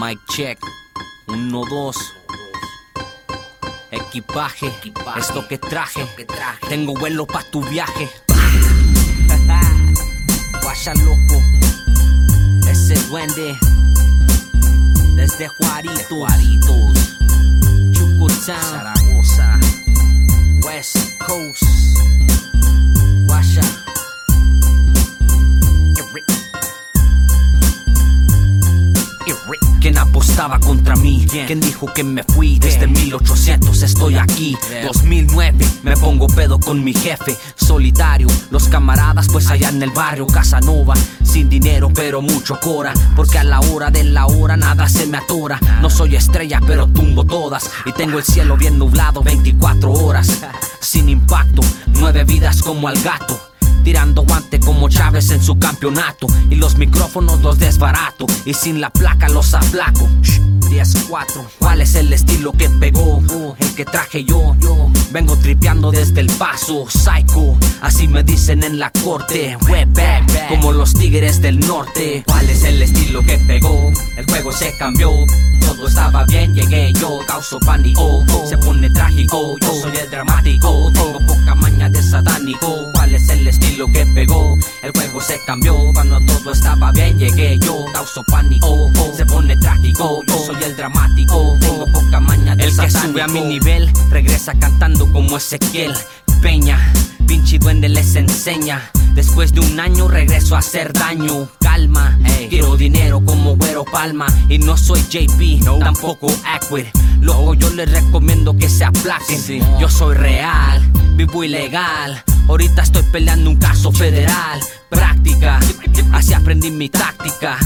Mic check. Uno, dos. Equipaje, es lo que traje. Tengo vuelo pa' tu viaje. Guaya loco, ese duende. Desde Juaritos, Juaritos. Chucutown, Zaragoza, West Coast. ¿Quién dijo que me fui? Desde 1800 estoy aquí. 2009 me pongo pedo con mi jefe. Solitario, los camaradas pues allá en el barrio Casanova. Sin dinero pero mucho cora. Porque a la hora de la hora nada se me atora. No soy estrella pero tumbo todas. Y tengo el cielo bien nublado 24 horas. Sin impacto, nueve vidas como al gato. Tirando guante como Chávez en su campeonato. Y los micrófonos los desbarato. Y sin la placa los aplaco. 10-4. ¿Cuál es el estilo que pegó? El que traje yo, yo. Vengo tripeando desde el paso. Psycho. Así me dicen en la corte. Webback. Como los tigres del norte. ¿Cuál es el estilo que pegó? El juego se cambió. Todo estaba bien, llegué yo. Causo pánico. Se pone trágico. Yo soy el dramático. Tengo poca maña de satánico. ¿Cuál es el estilo que pegó? El juego se cambió. Cuando todo estaba bien, llegué yo. Causo pánico. Se pone trágico. Yo soy el dramático. Tengo poca maña de El que sube a mi nivel regresa cantando como Ezequiel Peña. Pinche duende les enseña. Después de un año regreso a hacer daño. Calma, quiero dinero como Güero Palma. Y no soy JP, tampoco Aquid. Loco, yo les recomiendo que se aplaquen. Yo soy real, vivo ilegal. Ahorita estoy peleando un caso federal. Práctica, así aprendí mi táctica.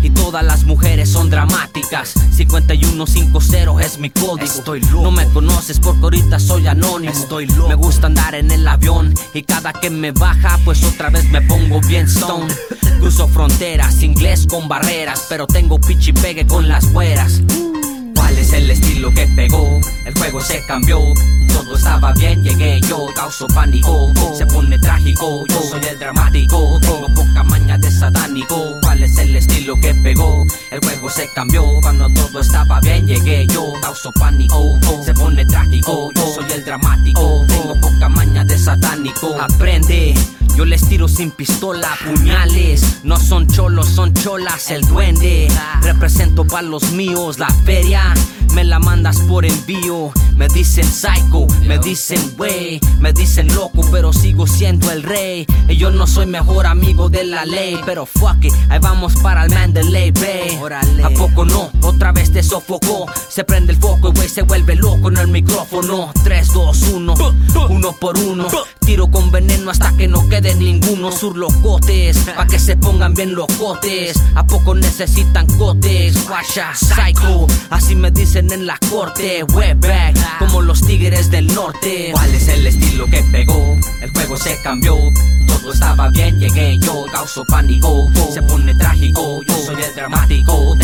Y todas las mujeres son dramáticas. 5150 es mi código. Estoy loco. No me conoces porque ahorita soy anónimo. Estoy loco. Me gusta andar en el avión. Y cada que me baja, pues otra vez me pongo bien stone. Cruzo fronteras, inglés con barreras. Pero tengo pichi pegue con las güeras. ¿Cuál es el estilo que pegó? El juego se cambió. Todo estaba bien, llegué yo, causo pánico. Se pone trágico, yo soy el dramático. Tengo poca maña de satánico. ¿Cuál es el estilo que pegó? El juego se cambió. Cuando todo estaba bien, llegué yo, causo pánico. Se pone trágico, yo soy el dramático. Tengo poca maña de satánico. Aprende. Yo les tiro sin pistola, puñales. No son cholos, son cholas, el duende. Represento pa' los míos, la feria. Me la mandas por envío. Me dicen psycho, me dicen wey. Me dicen loco, pero sigo siendo el rey. Y yo no soy mejor amigo de la ley. Pero fuck it, ahí vamos para el Mandalay Bay. ¿A poco no? Otra vez te sofocó. Se prende el foco y wey se vuelve loco en el micrófono. 3, 2, 1, uno por uno. Tiro con veneno hasta que no quede ninguno. Sur locotes, pa' que se pongan bien locotes. ¿A poco necesitan cotes? Guasha, psycho, así me dicen en la corte. Webback, como los tigres del norte. ¿Cuál es el estilo que pegó? El juego se cambió. Todo estaba bien, llegué yo, causo pánico. Se pone trágico, yo soy el dramático.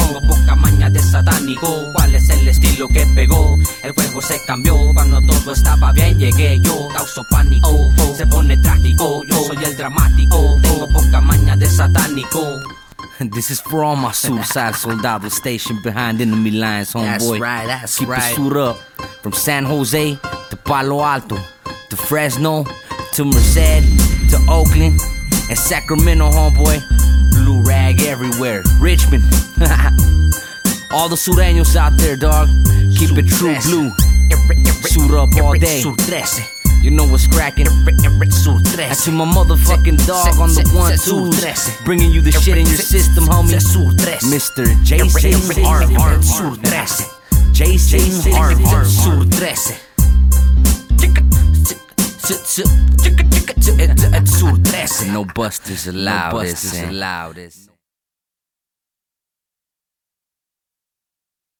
Tengo poca maña de satánico. ¿Cuál es el estilo que pegó? El juego se cambió. Cuando todo estaba bien, llegué yo, causo pánico. Se pone trágico, yo soy el dramático. Tengo poca maña de satánico. This is for all my suicide soldados stationed behind enemy lines, homeboy. That's right, that's Keep right. up. From San Jose to Palo Alto to Fresno to Merced to Oakland and Sacramento, homeboy. All the sureños out there, dog. Keep it true blue. Suit up all day. Sur 13. You know what's cracking. 13. to my motherfucking dog on the one 13. bringing you the shit in your system, homie. Sur 13. Mr. Jason Hart, Sur 13. Jason Hart, Sur 13. Sur 13. No busters allowed. busters allowed.